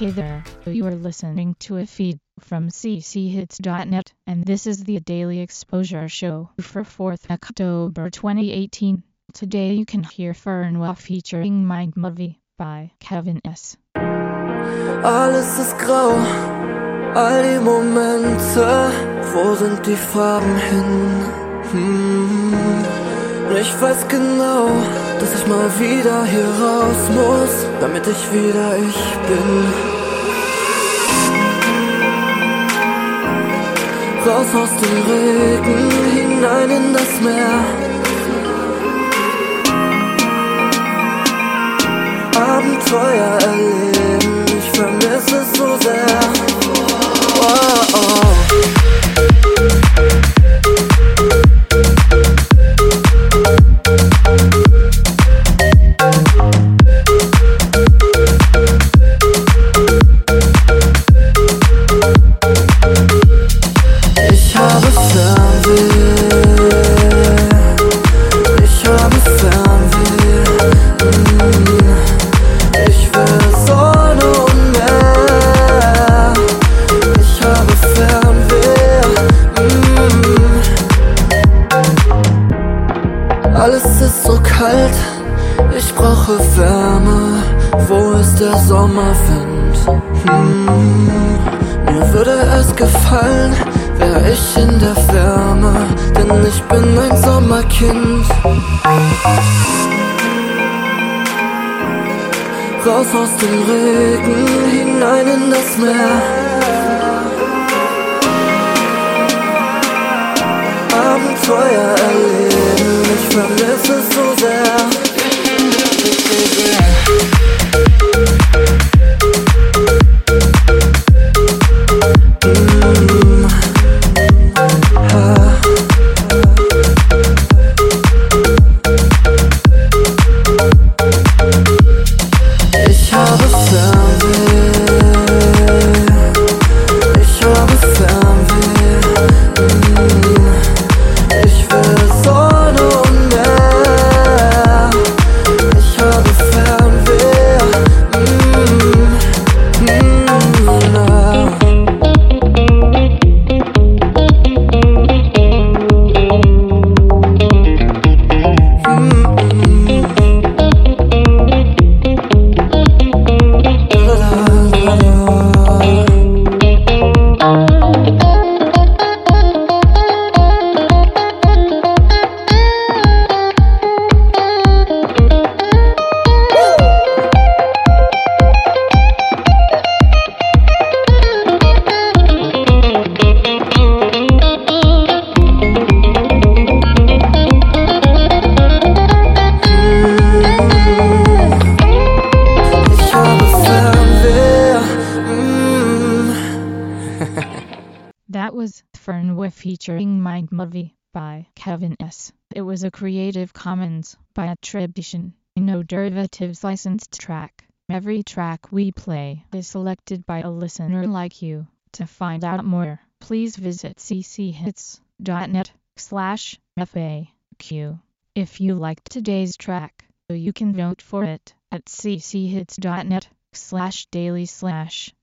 Hey there, you are listening to a feed from cchits.net, and this is the Daily Exposure Show for 4th October 2018. Today you can hear Fernweh featuring Mind Movie by Kevin S. Alles ist grau, all die Momente, wo sind die Farben hin? Hm. Ich weiß genau, dass ich mal wieder hier raus muss, damit ich wieder ich bin. Raus aus dem Regen, hinein in das Meer. Abenteuer Alles ist so kalt. Ich brauche Wärme. Wo ist der Sommerwind? Hm. Mir würde es gefallen, wär ich in der Wärme, denn ich bin ein Sommerkind. Raus aus dem Regen, hinein in das Meer. Abenteuer vermisse es so sehr. Ich featuring Mind Movie by Kevin S. It was a Creative Commons by attribution, no derivatives licensed track. Every track we play is selected by a listener like you. To find out more, please visit cchits.net slash FAQ. If you liked today's track, you can vote for it at cchits.net slash daily slash